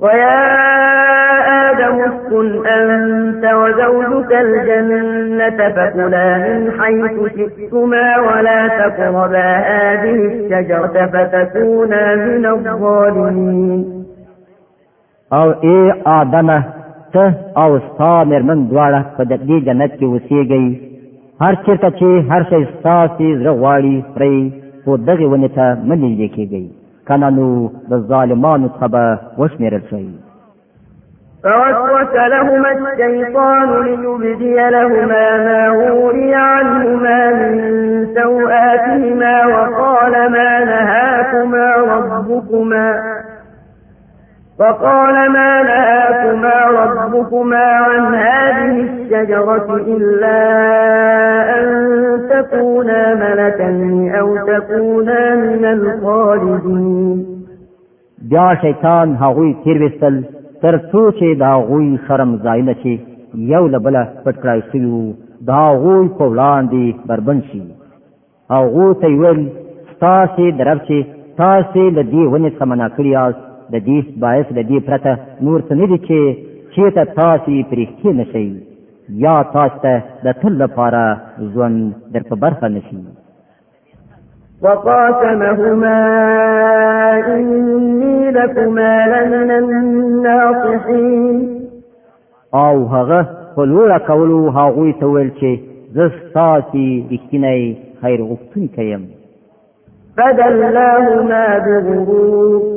ويا آدم اسكن أنت وزوجك الجنة فكلا من حيث شئتما ولا تقربا هذه الشجرة فتكونا من الظالمين او اے آدمه ته او ستا مرمن دواړه په دې جنت کې اوسېږئ هر چیرته چې هر څه ستاسې زړه غواړي پرې خو دغې ونې ته مه نږدې کېږئ کلنو د ظالمانو څخه وشمیرل فوسوس لهما الشيطان ليبدي لهما ما وري عنهما من سوآتهما وقال ما نهاكما ربكما فقال ما نهاكما ربكما عن هذه الشجرة إلا أن تكونا ملكين أو تكونا من الخالدين بیا شیطان هغوی تیر وستل تر څو چې دا غوی شرم زاینه چې یو لبله پټ کړای شي دا غوی په وړاندې بربند شي او غو ته ویل تاسو درب چې تاسو لدی ونه سمنا کړی یاست د دې باعث د دې پرته نور څه نه دي چې چېرته تاسو پرېښتې نشئ یا تاسو ته د تل لپاره ژوند در په برخه نشي وقاتمهما إني لكما لمن الناصحين او هغه فلوړه کولو هغوی ته ویل چې زه ستاسې رښتینی خیر غوښتونکی یم بدلاهما بغرور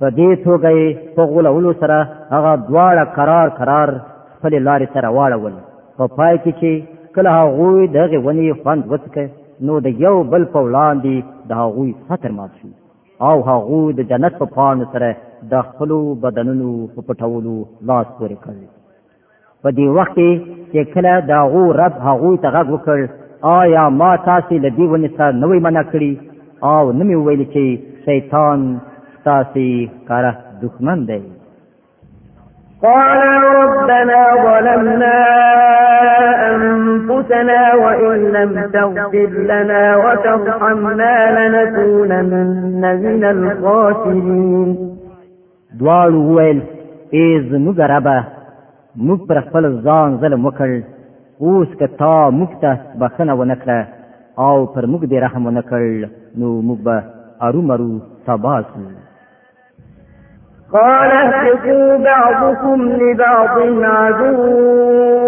په دې توګه په غولولو سره هغه دواړه قرار قرار خپل لارې سره واړول په پای کې چې کله هغوی دغه ونی خوند وڅکه نو د یو بل په وړاندې د هغوی خطر مات شو او هغوی د جنت په پاڼو سره د خپل بدنونو په پټولو لاس پورې کړ په دې وخت کې چې کله د هغو رب هغوی ته غږ وکړ آیا ما تاسو له دې ونې سره نوې منع کړی او نمې ویل چې شیطان ستاسي کاره دښمن دی قال ربنا ظلمنا أنفسنا وإن لم تغفر لنا وترحمنا لنكونن من الخاسرين دوالو ویل ایز موږ ربه موږ پر خپل ځان ظلم وکړ اوس که تا موږ ته بخنه ونکړه او پر موږ دې رحم ونکړ نو موږ به ارومرو تباسو قال اهبطوا بعضكم لبعض عدو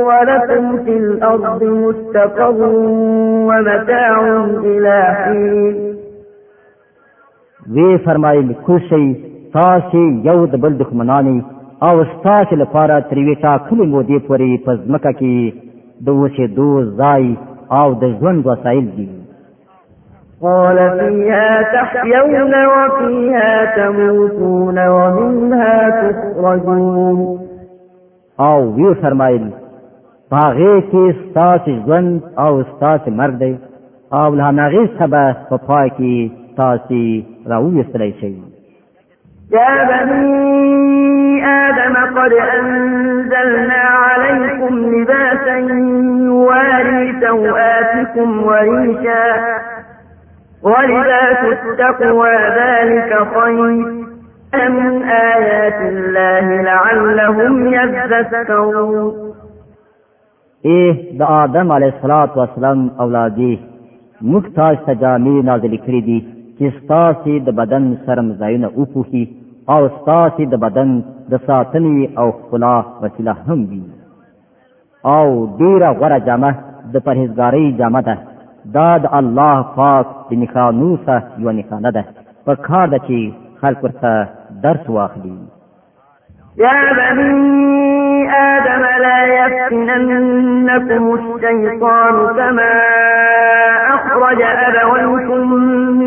ولكم في الأرض مستقر ومتاع إلى حين وی فرمایل کوشي تاسو یو د بل دښمنانی او تاسو لپاره تریوي تا کلی مودې پورې پزمکه کې د اوسېدو ځای او د ژوند وسایل دي قال فيها تحيون وفيها تموتون ومنها تخرجون او وی فرمایل باغې کې ستاسو ژوند او ستاسو مرګ دی او له هغه سبا په پای کې تاسو راوېستلی شئ يا بني آدم قد أنزلنا عليكم لباسا يواري سوآتكم وريشا ولباس التقوى ذلك خير أم آيات الله لعلهم يذكرون اے د آدم علی صلوات و سلام اولادې موږ تاسو ته جامې نازل کړې دي چې تاسو د بدن شرم ځایونه اوپوخي او تاسو د بدن د ساتنې او خلا وسیله هم وي او ډیره غوړه جامه د پرهیزګاری جامه ده دا د الله پاک د نښانوسه یو نښانه ده په کار ده چې خلک ورته درس واخلي يا بني آدم لا يفتننكم الشيطان كما أخرج أبويكم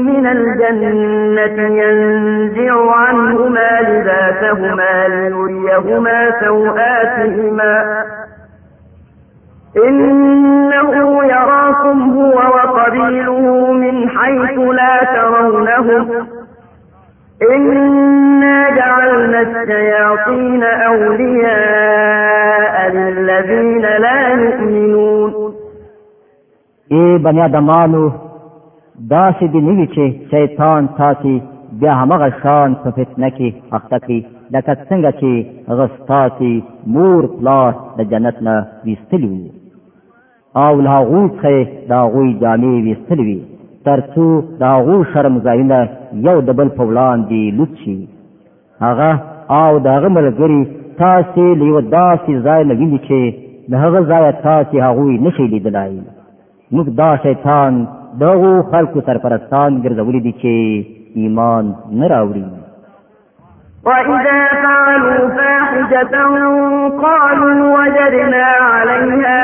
من الجنة ينزع عنهما لباسهما ليريهما سوآتهما يراكم هو وقبيله من حيث لا ترونهم إنا جعلنا الشياطين أولياء للذين لا يؤمنون اے بنی آدمانو داسې دی نوي چې شیطان تاسو بیا همغه شان په فتنه کې اخته کی لکه څنګه چې غستاتي مور پلار د جنت نه ویستلی وي او له هغوی څخه د هغوی جامې ویستلې وي تر څو د هغو شرم ځایونه یو د بل په وړاندې لوڅ شي هغه او د هغه ملګري تاسې له یوه داسې ځای نه ویني چې د هغه ځایه تاسې هغوی نشئ لیدلی موږ دا شیطان دغو خلکو سرپرستان ګرځولي دي چې ایمان نه راوړي وإذا فعلوا فاحشة قالوا وجدنا عليها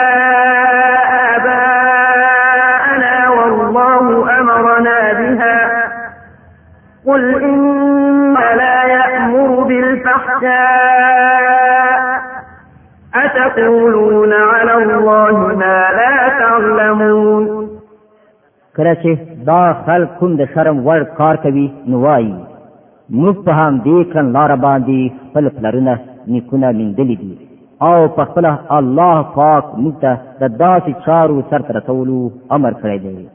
آباءنا والله أمرنا بها قل إن لا يأمر بالفحشاء أتقولون على الله ما لا تعلمون کله چې دا خلک کوم د شرم وړ کار کوي موږ په هم دې کن لار باندې خپل پلرونه نیکونه مندلې دي او په خپل الله پاک موږ ته د داسې چارو سرته رسولو امر کړی دی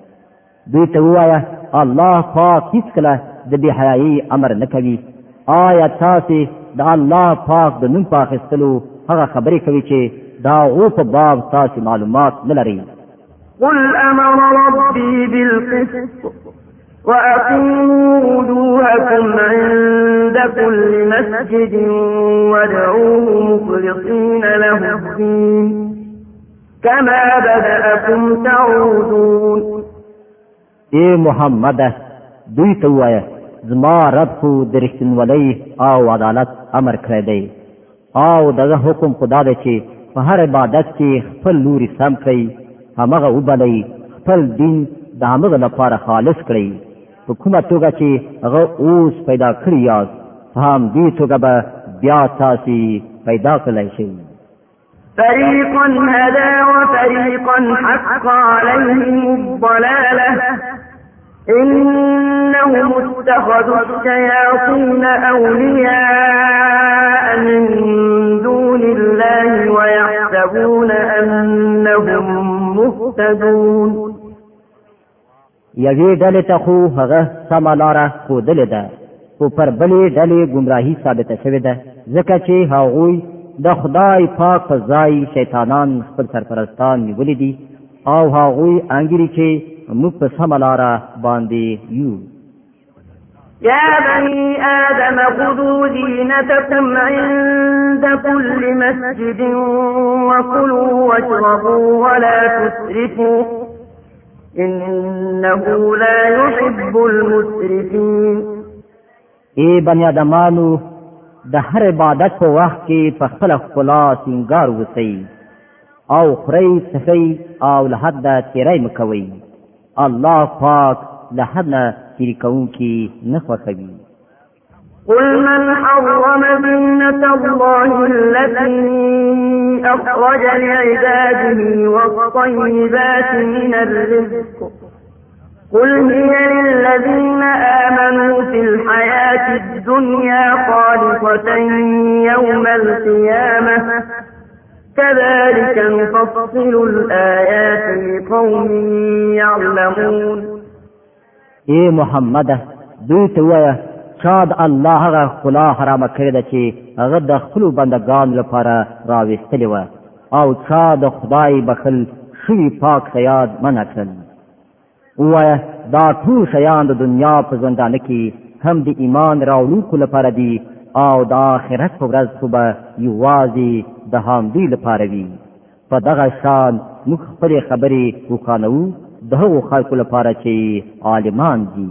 دوی ته وایا الله پاک هیڅکله د بې حیایي امر نه کوي آیا تاسو د الله پاک د نوم پاکستلو هغه خبرې کوي چې دا او په باب تاسو معلومات نه لرئ قل امر ربي بالقسط وأقيموا وجوهكم عند كل مسجد وادعوه مخلصين له الدين كما بدأكم تعودون اے محمد دوی ته وایه زما رب خو د رښتینولۍ او عدالت امر کړی دی او دغه حکم خدا دی چې په هر عبادت کې خپل لوري سم کړئ همغه وبلئ خپل دین د همغه لپاره خالص کړئ په کومه توګه چې هغه اوس پیدا کړی یاست په همدې توګه به بیا تاسو پیدا کولای شئ فريقا هدى وفريقا حق عليهم الضلالة إنهم اتخذوا الشياطين أولياء من دون الله ويحسبون أنهم مهتدون یوې ډلې ته خو هغه سمه لاره ښودلې ده خو پر بلې ډلې ګمراهي ثابته شوې ده ځکه چې هغوی د خدای پاک په ځای شیطانان خپل سرپرستان نیولي دي او هغوی انګیري چې موږ په سمه لاره باندې یو يا بني آدم خذوا زينتكم عند كل مسجد وكلوا واشربوا ولا تسرفوا انه لا يحب المسرفين اے بنی ادمانو د هر عبادت په وخت کې په خپل خپل سنگار وسی او خری صفی او له حد تیری مکوي الله پاک له حد نه تیری کوونکی نه خوښوي قل من حرم زينة الله التي أخرج لعباده والطيبات من الرزق قل هي للذين آمنوا في الحياة الدنيا خالصة يوم القيامة كذلك نفصل الآيات لقوم يعلمون إيه محمد دوت ويه چا د الله هغه خلا حرامه کړې ده چې هغه د خپل بندگان لپاره راوښتلی و او چا د خدای بخل شوی پاک خیاد منع کړل وایه دا ټول شیان د دنیا په ژوندانه کې هم د ایمان راوړونکو لپاره دي او د آخرت په ورځ خو به یوازې د همدوی لپاره وي په دغه شان موږ خپلې خبرې وکانو د هغو خلکو لپاره چې عالمان دي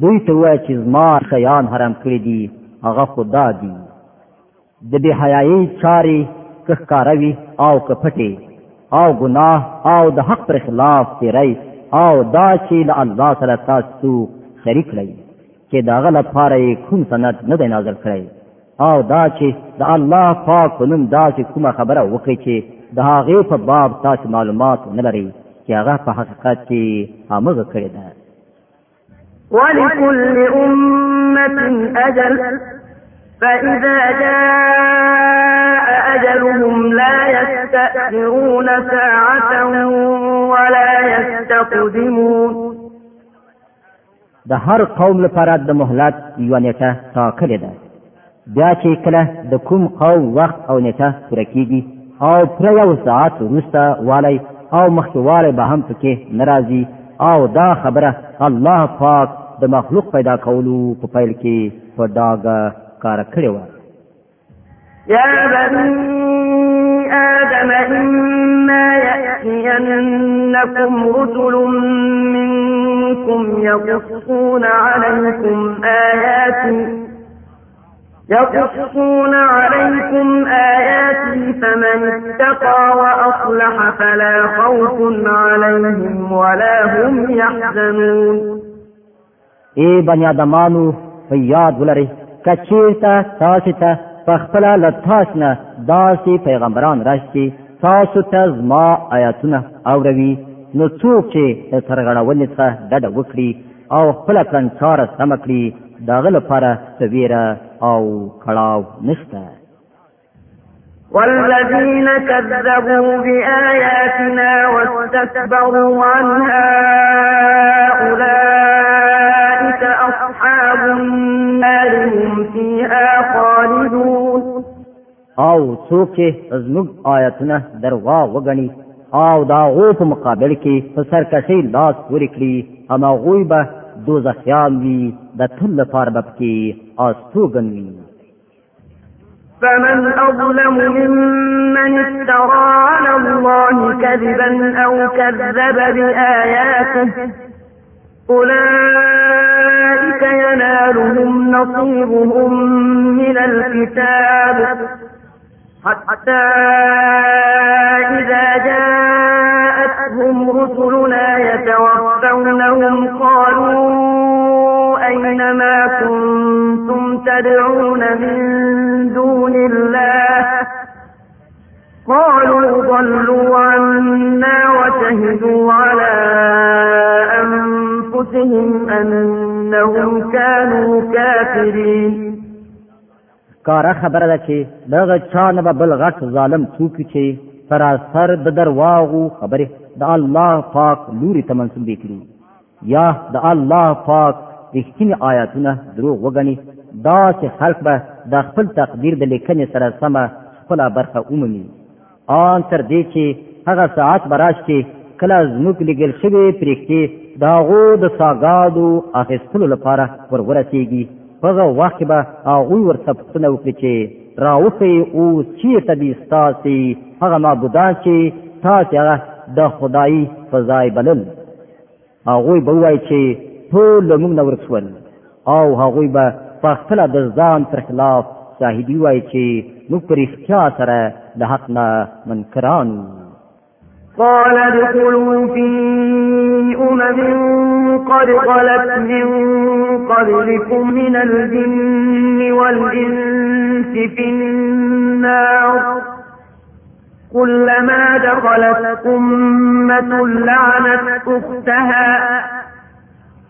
دوی ته وای چې زما خیان حرام کړی دي هغه خدا دي د به حیاي چاري کخکاروي او کپټي او گناه او د حق پر خلاف تیری او دا چې له الله سره تاسو شریک لای چې دا غل لپاره کوم سند نه دی نازل کړی او دا چې د الله پاک نوم دا چې کومه خبره وکړي چې د هغه په باب تاسو معلومات نه لري چې هغه په حقیقت کې هغه کړی دی ولكل أمة أجل فإذا جاء أجلهم لا يستأخرون ساعة ولا يستقدمون د هر قوم لپاره د مهلت یو نیټه ټاکلې ده بیا چې کله د کوم قوم وخت او نیټه پوره کیږي او پر یو ساعت وروسته والی او مخکې والی به هم پکې ناراضي او دا خبره الله پاک د مخلوق پیدا کولو په پیل کې په داګه کار کړی و یا بني آدم إما يأتينكم رسل منكم يقصون عليكم آياتي يقصون عليكم آياتي فمن اتقى وأصلح فلا خوف عليهم ولا هم يحزنون اے بنی آدمانو فیاد ولري کچیرتا تاسو ته پخپل له تاسو نه داسې پیغمبران راشي تاسو ته زما آیاتونه اوروي نو څوک چې ترغړونې څخه ډډه وکړي او خپل کنکار سم کړي داغه لپاره سویره او کړاو نشته والذين كذبوا بآياتنا واستكبروا عنها أولئك أصحاب النار هم فيها خالدون او څوک زموږ آیاتونه دروا وګڼي او دا غو په مقابل کې په سرکشي لاس ورکړي اما غوی به دوزخیان وي د ټول لپاره بپ کې استوګن وي فمن أظلم ممن افترى على الله كذبا أو كذب بآياته أولئك ينالهم نصيبهم من الكتاب حتى إذا جاءتهم رسلنا يتوفونهم قالوا أين كنتم تدعون من دون الله قالوا ضلوا عنا وشهدوا على أنفسهم أنهم كانوا كافرين کاره خبره ده چې دغه چا نه به بل غټ ظالم څوک چې پر اثر د درواغو خبره د الله پاک لوري ته منسوب کړي یا د الله پاک رښتینی آیاتونه دروغ وګڼي دا چې خلق به د خپل تقدیر د لیکنې سره سمه خپل برخه عمومي آن تر دې چې هغه ساعت براش کې کله زموږ لګل شوی پرېکتې د هغو د ساګادو اخیستلو لپاره ور ورسېږي په هغه وخت به هغوی ورته پوښتنه وکړي چې راوښیې اوس چېرته دي ستاسې هغه معبودان چې تاسې هغه د خدایي په ځای بلل هغوی به ووایي چې ټول له موږ نه ورسول او هغه به په خپل د ځان تر خلاف شاهدي وای چې نو پر اختیا سره د حق نه منکران قال ادخلوا في أمم قد خلت من قبلكم من الجن والإنس في النار كلما دخلت أمة لعنت أختها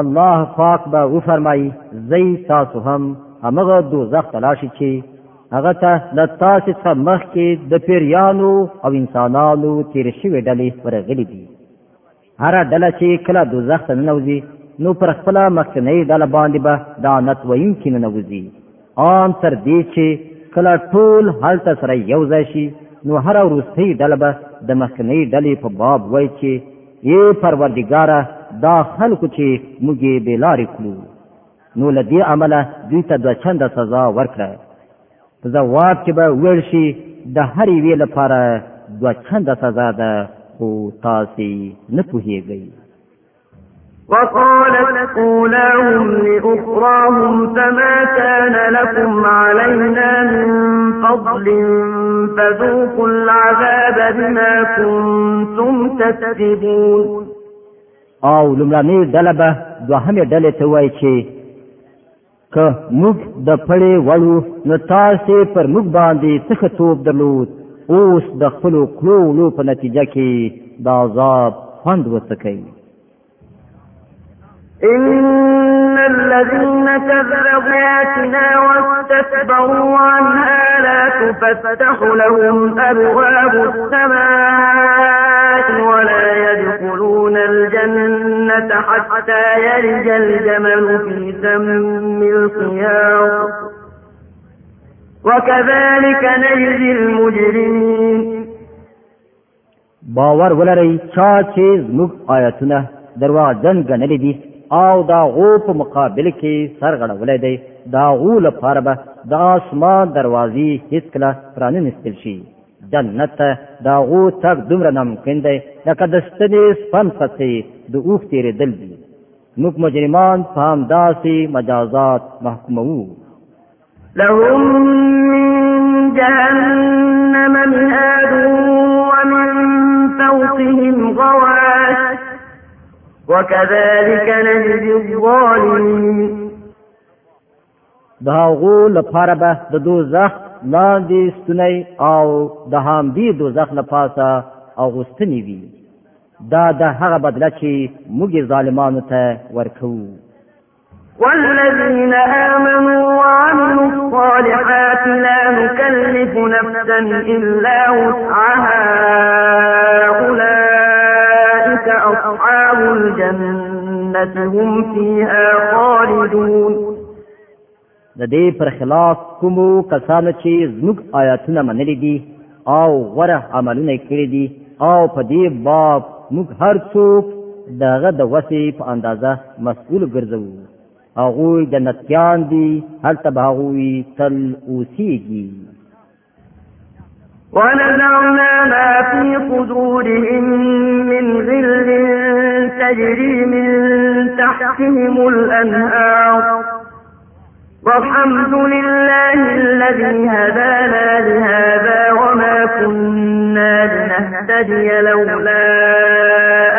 الله پاک به وفرمایي زئی تاسو هم هغه دوزخ تلاشي چې هغه ته د تاسو څخه مخکې د پیریانو او انسانانو تیر شوی ډلې ورغلي دي هر ډله چې کله دوزخ ته ننوځي نو پر خپل مخکنۍ ډله باندې به دانت وینکې ننوځي عام تر دې چې کله ټول هلته سره یو ځای شي نو هر وروستۍ ډله به د مخکنۍ ډلې په باب وایي چې ای پروردګاره دا خلکو چې موږ به لارې کړو نو لدی عمله دوی ته د چند سزا ورکړه زواب چې به ورشي د هر وی لپاره د چند سزا ده خو تاسو نه پوهیږئ وقالت أولاهم لأخراهم فما كان لكم علينا من فضل فذوقوا العذاب بما كنتم تكذبون او لمراني دلبه دوهمه ډلې ته وایي چې که موږ د پړې وړو نو تاسو پر موږ باندې څه توپ درلود اوس د خپل کړو په نتیجه کې دا عذاب خوند وڅکي الذين كذبوا آتنا واستكبروا عنها لا تفتح لهم أبواب السماء ولا يدخلون الجنة حتى يلج الجمل في سم الخياط وكذلك نجزي المجرمين باور ولرئ چا چې موږ آیاتونه درواغ جن دي او دا غو په مقابل کې سرغړولې دی دا غو لپاره به د اسمان دروازې هیڅ کله پرانستل شي جنت دا غو تک دومره ناممکن دی لکه د ستنې سپم څخه د اوخ تیرې دل دی موږ مجرمان فهم داسې مجازات محکومو لهم من جهنم مهاد ومن فوقهم غواش وكذلك نجزي الظالمين دا غو لپاره به د دوزخ لاندې ستنی او د هم دی دوزخ لپاره اغوستنی وی دا د هغه بدله چې موږ ظالمانو ته ورکو والذين آمنوا وعملوا الصالحات لا نكلف نفسا إلا وسعها أولئك أولئك أصحاب الجنة هم فيها خالدون د دې پر خلاف کومو کسانو چې زموږ آیاتونه منلي دي او غره عملونه کړی دي او په دې باب موږ هر څوک دغه د وسې په اندازه مسؤل ګرځو هغوی جنتیان دي هلته به هغوی تل اوسیږي ونزعنا ما في صدورهم من غل تجري من تحتهم الأنهار والحمد لله الذي هدانا لهذا وما كنا لنهتدي لولا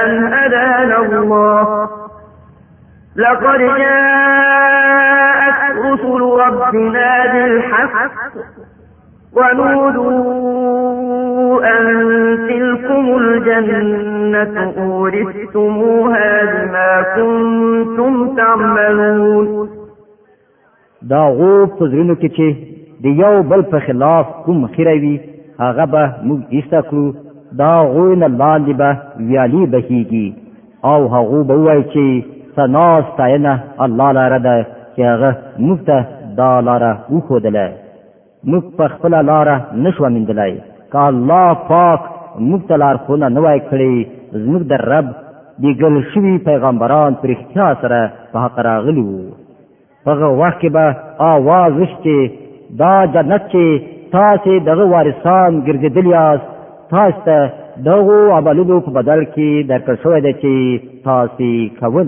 أن هدانا الله لقد جاءت رسل ربنا بالحق ونودوا أن تلكم الجنة أورثتموها بما كنتم تعملون دا غوب پزرینو کې چې د یو بل په خلاف کوم خیروي هغه به موږ ایستا کړو دا غوی نه لاندې به ویالي بهیږي او هغه به وایي چې ثنا ستاینه الله لاره ده چې هغه موږ ته دا لاره وښودله موږ په خپل لاره نشو مندلای که الله پاک موږ ته لارښوونه نه وای کړې زموږ د رب لیږل شوي پیغمبران په رښتیا سره په حق راغلي وو په هغه وخت کې به آواز وشتې دا جنت چې تاسې دغه وارثان ګرځېدل یاست تاسو ته دغو عملونو په بدل کې درکړل شوی دی چې تاسې کول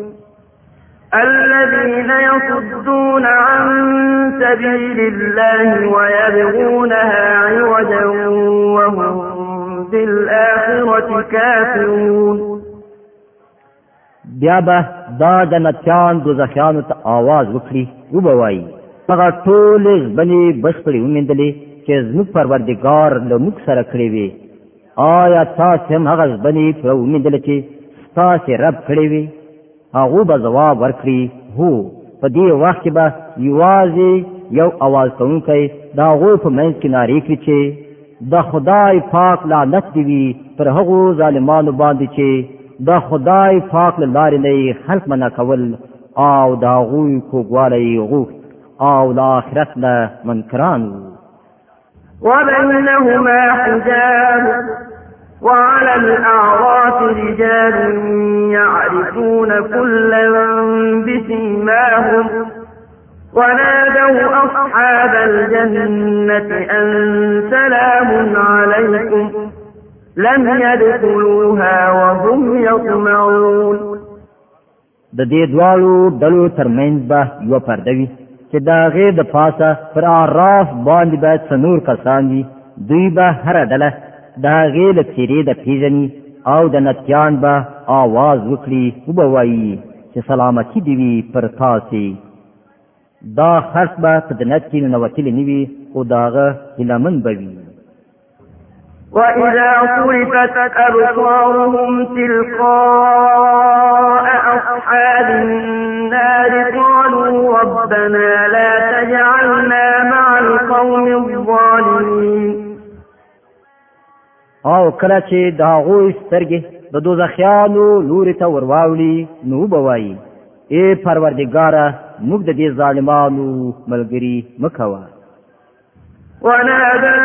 الذين يصدون عن سبيل الله ويبغونها عوجا وهم بالآخرة كافرون بیا به دا جنتیان دوزخیانو ته آواز وکړي وبوایي هغه ټولې ځبنې بشپړې ومېندلې چې زموږ پروردګار له موږ سره کړې وې آیا تاسو هم هغه ځبنې پوره ومېندلې چې ستاسې رب کړې وې هغه به جواب ورکړي هو په دې وخت کې به یوازې یو आवाज کوونکی دا هغه په منځ کې ناری کوي چې د خدای پاک لعنت دی وی پر هغه ظالمانو باندې چې د خدای پاک لارې نه خلق منا کول او دا غوی کوګوالې غوښت او د آخرت نه منکران وبينهما حجاب وعلى الأعراف رجال يعرفون كلا بسيماهم ونادوا أصحاب الجنة أن سلام عليكم لم يدخلوها وهم يطمعون د دې دوالو دلو ترمنځ به یو پردوي چې دا غې د پاسه پر عراف باندې به څنور کسان دي دوی به هر دله دا غیل تیرې د پیژني او د نتیان به آواز وکړي وبوایي چې سلامتی دی وی پر تاسو دا خرڅ به په جنت کې نوتلی نیوي او داغه هلمن بوي وإذا صرفت أبصارهم تلقاء أصحاب النار قالوا ربنا لا تجعلنا مع القوم الظالمين او کله چې دا غوي سترګې د دوزخیانو لوري ته ورواوړي نو بوایي اے پروردګار موږ د دې ظالمانو ملګری مکوا ونادى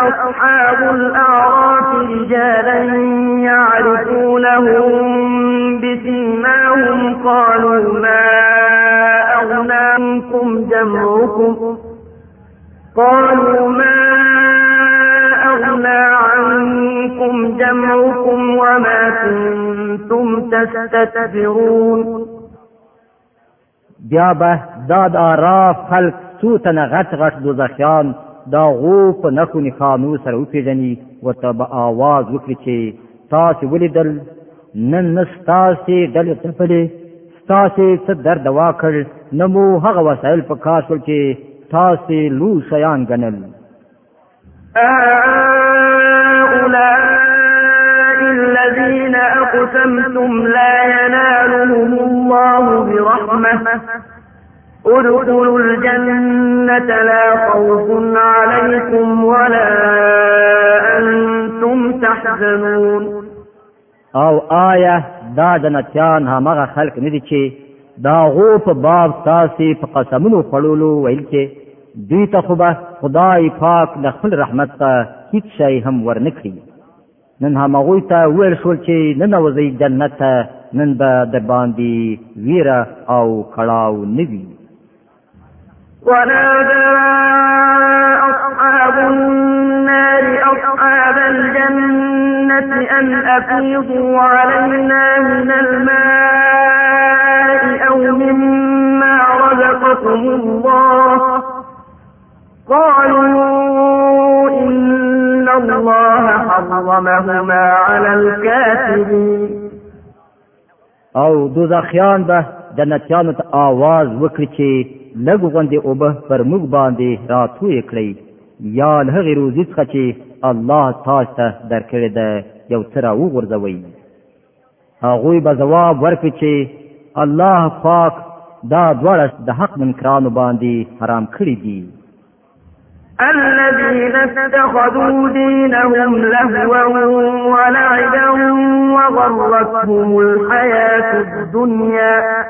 أصحاب الأعراف رجالا يعرفونهم بسيماهم قالوا ما أغنى عنكم جمعكم قالوا ما أغنى عنكم جمعكم وما كنتم تستكبرون بیا به داد آراف خلق څو تنه غټ غټ دوزخیان دا غو په نخو نښانو سره وپېژني ورته به آواز وکړي چې تاسې ولیدل نن نه ستاسې ډلې تپلې ستاسې څه درد واکړ نه مو هغه وسایل په کار شول چې تاسې لو شیان ګڼل هؤلاء الذين أقسمتم لا ينالهم الله برحمة ادخلوا الجنة لا خوف عليكم ولا أنتم تحزنون او آیه دا جنتیان همغه خلق ندي چې دا غو په باب تاسې په قسمونو خړولو ویل کې دوی ته خو به خدای پاک د خپل رحمت ته هیڅ شی هم ورنکړي نن هم هغوی ته ویل شول چې ننوځئ جنت ته نن به در باندې ویره او کړاو نه وي ونادى أصحاب النار أصحاب الجنة أن أفيضوا علينا من الماء أو مما رزقكم الله قالوا إن الله حرمهما على الكافرين او دوزخیان به د نتیانو ته आवाज وکړي چې لګ غوندې او به پر موږ باندې راتوې کړی یا له هغې روزي څخه چې الله تاسو ته درکړې ده یو څه راوغورځوئ هغوی به ځواب ورکړي چې الله پاک دا دواړه د حق منکرانو باندې حرام کړي دي الذين اتخذوا دينهم لهوا ولعبا وغرتهم الحياة الدنيا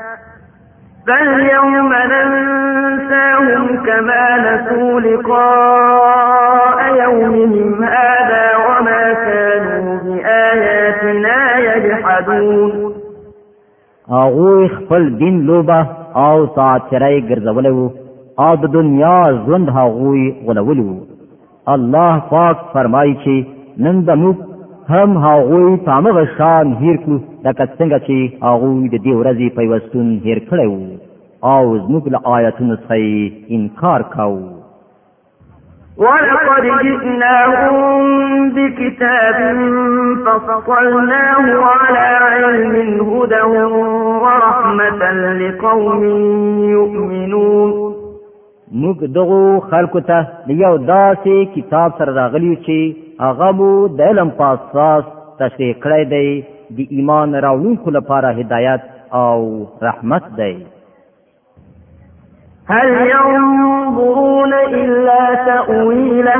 فاليوم ننساهم كما نسوا لقاء يومهم هذا وما كانوا بآياتنا يجحدون هغوی خپل دین لوبه او تاثیرای ګرځولی وو او د دنیا ژوند هغوی غولولو الله پاک فرمایي چې نن زموږ هم هغوی په هغه شان هیر کړو لکه څنګه چې هغوی د دې ورځې پیوستون هیر کړی وو او زموږ له آیاتونو څخه انکار کاوه ولقد جئناهم بكتاب فصلناه على علم هدى ورحمة لقوم يؤمنون موږ دغه خلکو ته یو داسې کتاب سره راغلی چې هغه مو د علم پاساس تشریح کړی دی د ایمان راوونکو لپاره هدایت او رحمت دی هل ينظرون إلا تأويله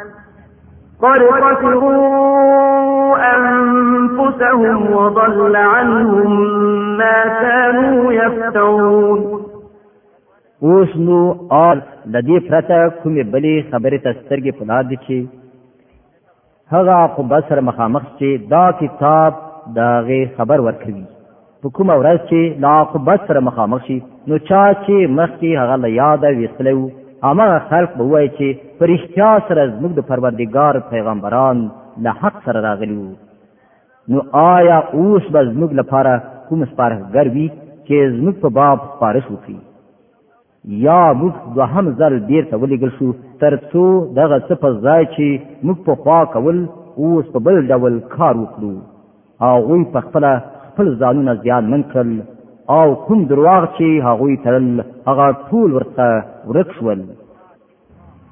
قد خسروا أنفسهم وضل عنهم ما كانوا يفترون اوس نو اور د دې پرته کومې بلې خبرې تسترګې په لاد چې هغه په بسر مخامخ چې دا کتاب داغه خبر ورکوي په کومه ورځ چې لا په بسر مخامخ شي نو چا چې مخکې هغه له یاده وېستلو هغه خلق به وایي چې پرښتیا سره موږ د پروردګار پیغمبران له حق سره راغلو نو آیا اوس به موږ لپاره کوم سپارښتګر وي چې موږ په باب سپارښت وکړي یا موږ دوهم ځل بیرته ولېږل شو تر څو دغه څه په ځای چې موږ په خوا کول اوس په بل ډول کار وکړو هغوی په خپله خپل ځانونه زیانمن کړل او کوم درواغ چې هغوی تړل هغه ټول ورڅخه ورک شول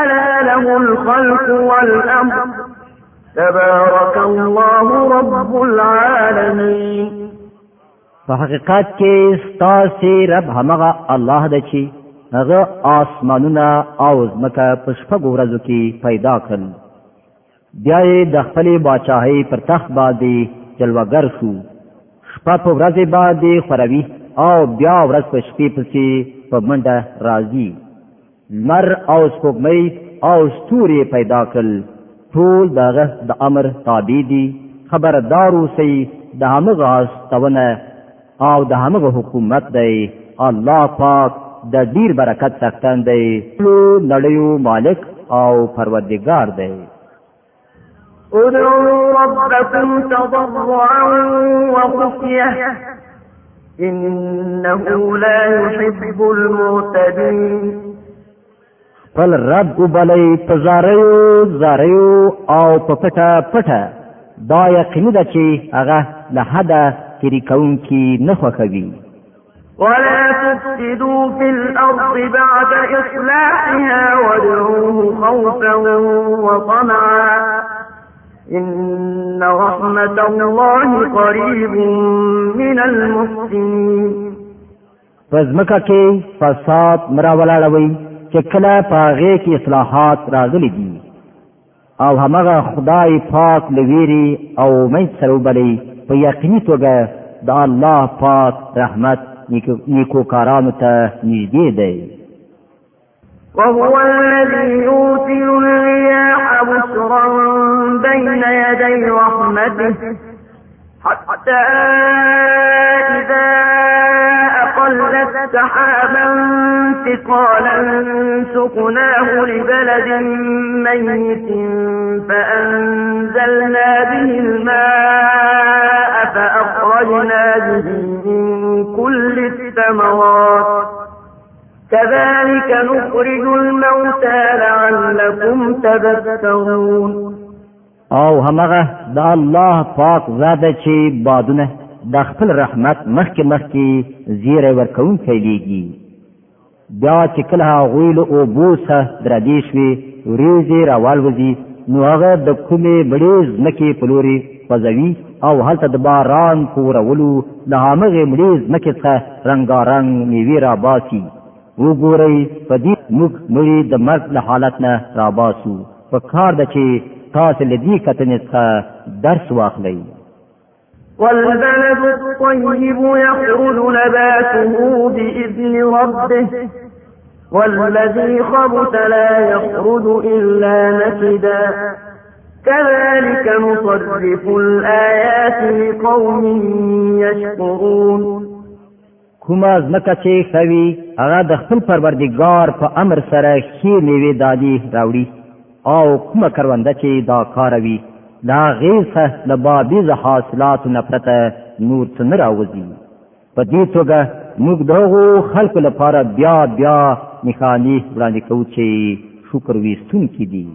ألا له الخلق والأمر تبارك الله رب العالمين په حقیقت کې ستاسو رب همغه الله دی چې هغه آسمانونه او ځمکه په شپږ ورځو کې پیدا کړل بیا یې د خپل بادشاہي پر تخت باندې جلوګر شو شپه په ورځ باندې خوروي او بیا ورځ په شپې پسې په منډه راځي مر او سپوږمۍ او ستوري پیدا کړل ټول دغه د امر تابع دي خبردار اوسئ د همغه استونه او د همغه حکومت دی الله پاک د ډیر برکت څښتن دی ټول نړیو مالک او پروردگار دی ادعوا ربكم تضرعا وخفية إنه لا يحب المعتدين خپل رب وبلی پزاریو زاریو او په پټه پټه دا یقیني ده چې هغه له حده تیری کوونکي نه خوښوي ولا تفسدوا في الأرض بعد إصلاحها وادعوه خوفا وطمعا إن رحمة الله قريب من المحسنين فزمکه کې فساد مراولاړوي چې کله پاغه کې اصلاحات راغلي دي او همغه خدای پاک لویری او مې سروبلي په یقیني توګه د الله پاک رحمت نیکو کارانو ته نږدې دی وهو الذي يرسل الرياح بشرا بين يدي رحمته حتى إذا قلت سحابا ثقالا سقناه لبلد ميت فأنزلنا به الماء فأخرجنا به من كل الثمرات كذلك نخرج الموتى لعلكم تذكرون او همغه د الله پاک زاده چی بادونه د خپل رحمت مخکې مخکې زیره ورکون کويږي بیا چې کله غویل او بوسه درادې شوي ورېځې راوالوځي نو هغه د کومې بړې ځمکې په لوري خوځوي او هلته د باران کورولو د هغې مړې ځمکې څخه رنګارنګ میوې راباسي وګورئ په دې موږ مړي د مرګ له حالت نه راباسو په کار ده چې تاسو له دې کتنې څخه درس واخلئ والبلد الطيب يخرج نباته بإذن ربه والذي خبث لا يخرج إلا نكدا كذلك نصرف الآيات لقوم يشكرون کومه ځمکه چې خوي هغه د خپل پروردګار په امر سره ښې میوې دادی راوړي او کومه کرونده چې دا کاروي دا غیصه د بابیز حاصلات نفرته نور څنګه راوځي په دې توګه موږ دغه خلکو لپاره بیا بیا نښانی وړاندې کوو چې شکر ویستون کې دي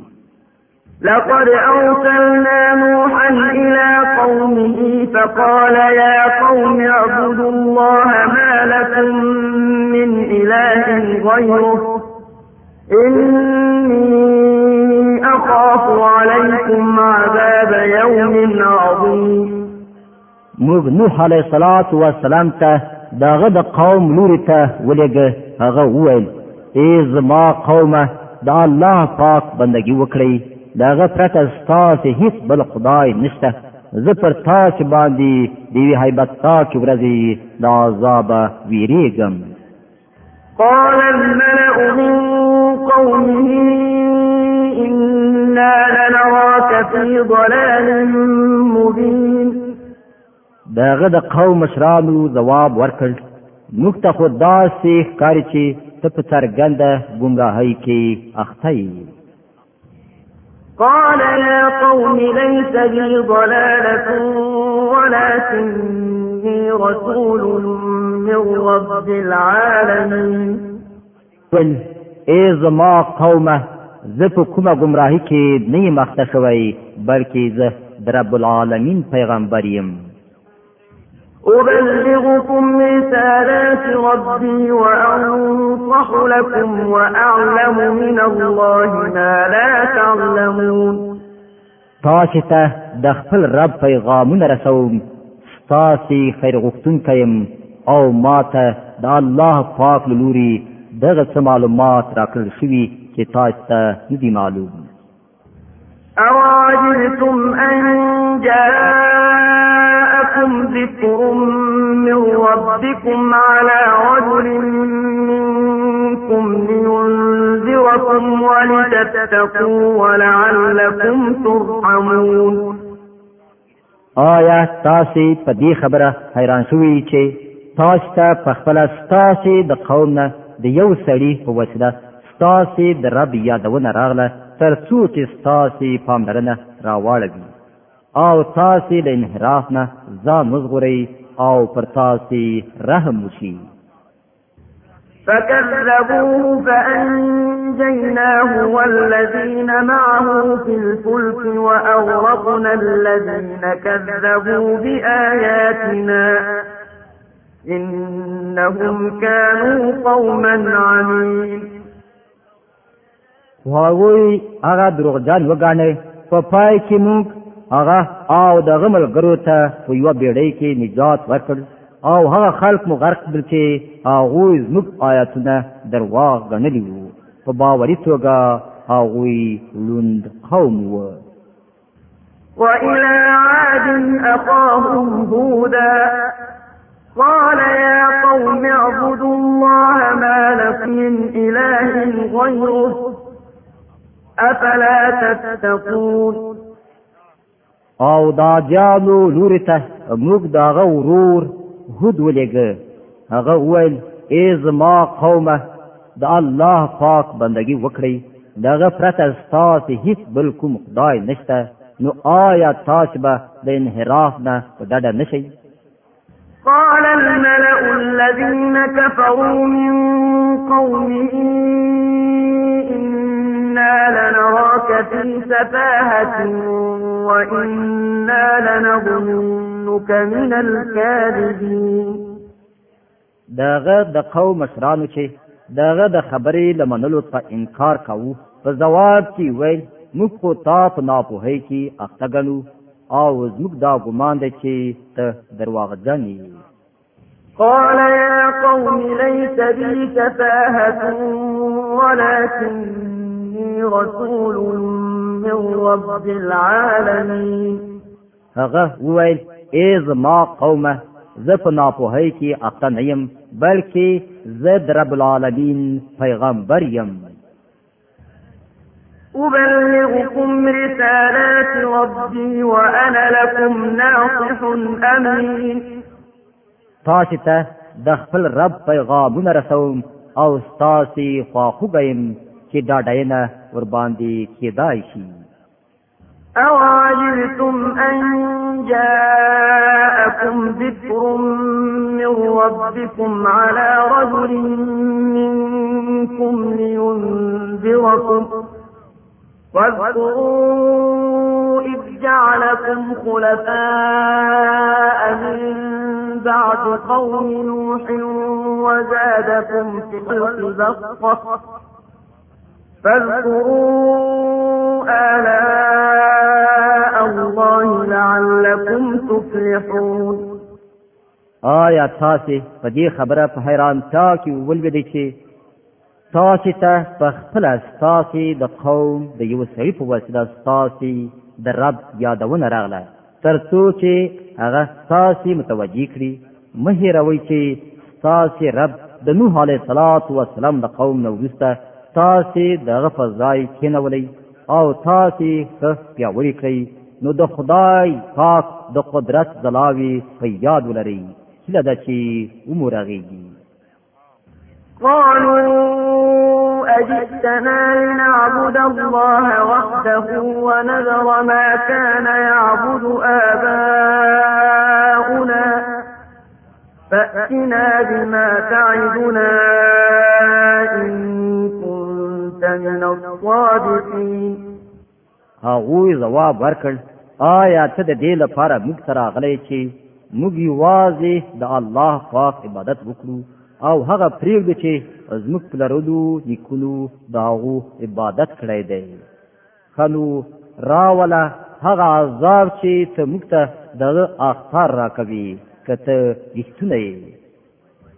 لقد أرسلنا نوحا إلى قومه فقال يا قوم اعبدوا الله ما لكم من إله غيره إني أخاف عليكم عذاب يوم عظيم موږ نوح علیه الصلاة والسلام ته داغه د قوم لوري ته ولېږه هغه وویل ای زما قومه د الله پاک بندگی وکړئ داغه پرته ستاسې هیڅ بل خدای نشته زه پر تاسې باندې د یوې حیبتناکې ورځې د عذابه ویرېږم قال الملأ من قومه إنا لنراك في ضلال مبين داغه د قوم مشرانو جواب ورکړ موږ ته خو داسې ښکاري چې ته په څرګنده ګمراهۍ کې اخته یې قال يا قوم ليس بي ضلالة ولكني رسول من رب العالمين اي زما قومه زه په کومه گمراهی کې نه یم اخته شوی بلکې زه د رب العالمین پیغمبر یم أبلغكم رسالات ربي وأنصح لكم وأعلم من الله ما لا تعلمون تاسو ته د خپل رب پیغامونه رسوم تاسو خیر غوښتونکي او ماته د الله پاک لوري دغه معلومات راکړل شوي چې تاسو ته ندي معلوم أراجعتم أن جاءكم ذكر من ربكم على رجل منكم لينذركم ولتتقوا ولعلكم ترحمون آیا تاسو په دې خبره حیران شوي چې تاسو ته په خپل ستاسو د قوم نه د یو سړي په وسیله ستاسې د رب یادونه راغله تر څو چې ستاسې پاملرنه راواړوي او تاسې له انحراف نه ځان وژغورئ او پر تاسې رحم وشي فكذبوه فأنجيناه والذين معه في الفلك وأورقنا الذين كذبوا بآياتنا إنهم كانوا قوما عمين وغوی هغه دروغجان وګاڼه په پای کې موږ هغه او د غمل ګرو ته په یو بیړۍ کې نجات ورکړ او هغه خلق مو غرق بل چې هغه زموږ آیاتونه درواغ غنلی وو په باورې توګه هغه لوند قوم وو وإلى عاد أخاهم هودا قال يا قوم اعبدوا الله ما لكم من إله غيره افلا تتقون او دا جانو لور ته موږ داغه ورور هود ولېګه هغه ویل ای زما قومه د الله پاک بندگی وکړئ داغه پرته ستاسو هیڅ بل کوم خدای نشته نو آیا تاسو به د انحراف نه په ډډه نشئ قال الملأ الذين كفروا من قومه إنا لنراك في سفاهة وإنا لنظنك من الكاذبين داغه د قوم مشرانو چې داغه د خبرې لمنلو ته انکار کاوه په جواب کې ویل موږ خو تا په ناپوهۍ کې اختګنو او زموږ دا ګمان دی چې ته درواغجن یې قال يا قوم ليس بي سفاهة ولكن إني رسول من رب العالمين هغه وویل ای زما قومه زه په ناپوهۍ کې اخته نه یم بلکې زه د رب العالمین پیغمبر یم أبلغكم رسالات ربي وأنا لكم ناصح أمين تاسو ته د خپل رب پیغامونه رسوم او ستاسو خواخوږم چې دا ډینه ور باندې کېدای شي او عجلتم ان جاءكم ذكر من ربكم على رجل منكم لينذركم واذكروا إذ جعلكم خلفاء من بعد قوم نوح وزادكم في الخلق فاذكروا آلاء الله لعلكم تفلحون آیا تاسو په دې خبره په حیرانتیا کې ولولئ چې تاسو ته په خپل تاسو د قوم د یو سړي په واسطه تاسو د رب یادونه راغله ترڅو چې هغه تاسو متوجي کړي مه هیروئ چې تاسو رب د نوح علیه السلام د قوم نو وسته تاسې دغه په ځای کېنولی او تاسې ښه پیاوړي کړئ نو د خدای پاک د قدرت دلاوي په یاد ولري کله د چی عمر غيږي قالوا أجئتنا لنعبد الله وحده ونذر ما كان يعبد آباؤنا فأتنا بما تعدنا إن كنت من الصادقين هغوی جواب ورکړ آیا ته د دې لپاره موږ سره غلې چې موږ یوازې د الله پاک عبادت وکړو او هغه پریږدو چې زموږ پلرلو نیکونو داغو عبادت کړی دی خنو راوله هغه عذاب چې ته موږ ته د اختار را کوي که ته رښتونه یې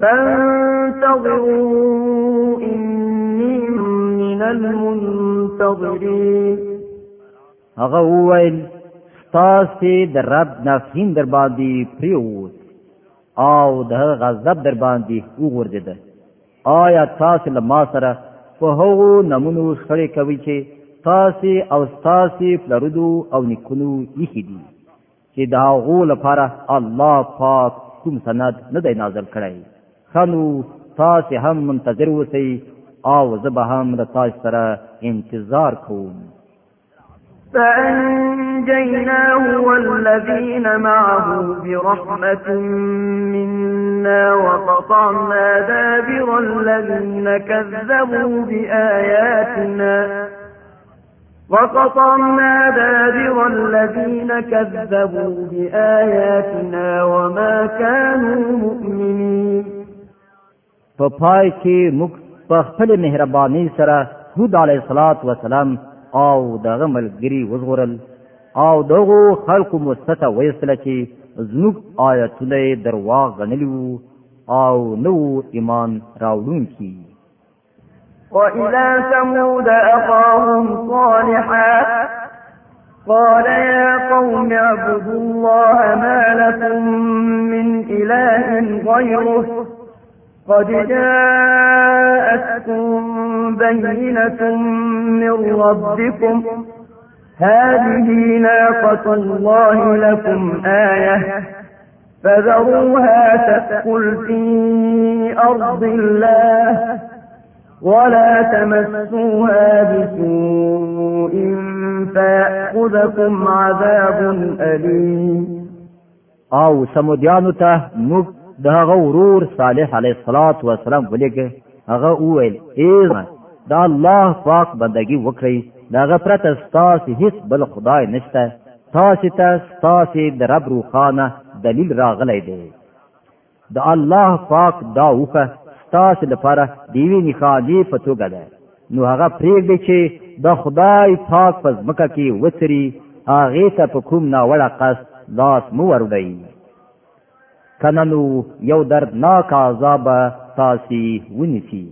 فانتظروا إني من المنتظرين هغه وویل ستاسې د رب نفسین در باندې پریوت او د غضب در باندې وګرځید آیا تاسو له ما سره په هغو نمونو شړې کوي چې تاسو او تاسو فلردو او نکونو یخی دي چې دا غو لپاره الله پاک کوم سند نه دی نازل کړی خنو تاسې هم منتظر اوسئ او زه به هم د تاسې سره انتظار کوم فأنجيناه والذين معه برحمة منا وقطعنا دابر الذين كذبوا بآياتنا وقطعنا دابر الذين كذبوا بآياتنا وما كانوا مؤمنين په پای کې موږ په خپل مهرباني سره هود علیه الصلاۃ والسلام او دغه ملګری وزغورل او دغه خلق مستته ویسل چې زنوب آیتونه درواغ غنلو او نو ایمان راوړونکي وإلى ثمود أخاهم صالحا قال يا قوم اعبدوا الله ما لكم من إله غيره قد جاءتكم بينة من ربكم هذه ناقة الله لكم آية فذروها تأكل في أرض الله ولا تمسوها بسوء فيأخذكم عذاب أليم او سمودیانو ته موږ د هغه ورور صالح علیه الصلاۃ والسلام ولګه هغه وویل ایزه دا الله پاک بندگی وکړي داغه پرته ستاسو هیڅ بل خدای نشته تاسو ته ستاسو د رب روخانه دلیل راغلی دی د الله پاک دا وکه ستاسو لپاره دیوی نخالی په توګه ده نو هغه پریږدي چې د خدای پاک په ځمکه کې وڅري هغې ته په کوم ناوړه قصد لاس مو وروړئ کننو یو دردناک عذاب تاسی ونیسی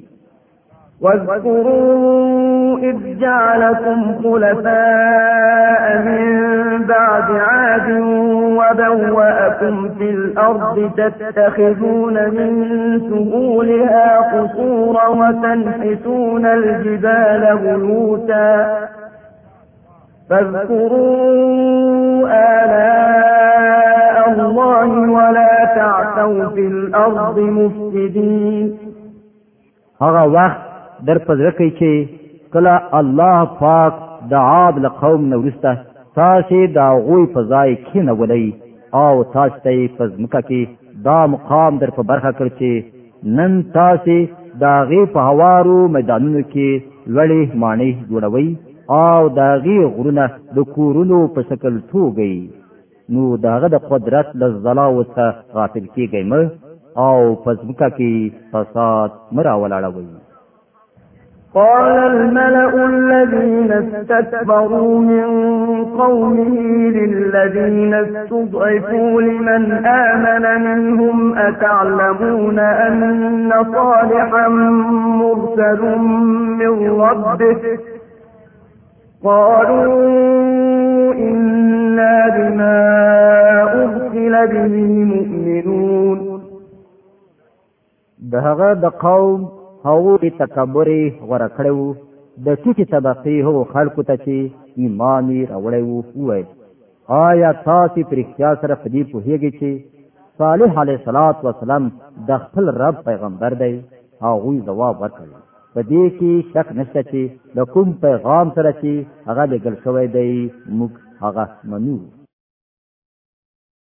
واذكروا إذ جعلكم خلفاء من بعد عاد وبوأكم في الأرض تتخذون من سهولها قصورا وتنحتون الجبال بيوتا فاذكروا آلام الله ولا تعثوا في الارض مفسدين هغه وخت در پزړه کې چې کله الله پاک د عاد لقوم نورسته تاسو دا غوي په ځای کې نه ولي او تاسو ته په ځمکه کې دا مقام در په برخه کړ چې نن تاسو دا غي په هوارو میدانونو کې لړې مانې جوړوي او دا غي غرونه د کورونو په شکل توګي نو داغه د قدرت له زلا وته غافل کیږئ مه او پزمکه کې فساد مراولاړوي قال الملأ الذين استكبروا من قومه للذين استضعفوا لمن آمن منهم أتعلمون أن صالحا مرسل من ربه قالوا إن إلا بما أرسل به مؤمنون دهغه د قوم هغو د تکبر غره کړو د ټیټې طبقې هغو خلکو ته چې ایمان یې راوړی وو وویل آیا تاسو پر اختیار سره په دې پوهیږئ چې صالح علیه صلوات و سلام د خپل رب پیغمبر دی هغه جواب ورکړ په دې کې شک نشته چې د کوم پیغام سره چې هغه لګل شوی دی موږ هغه منو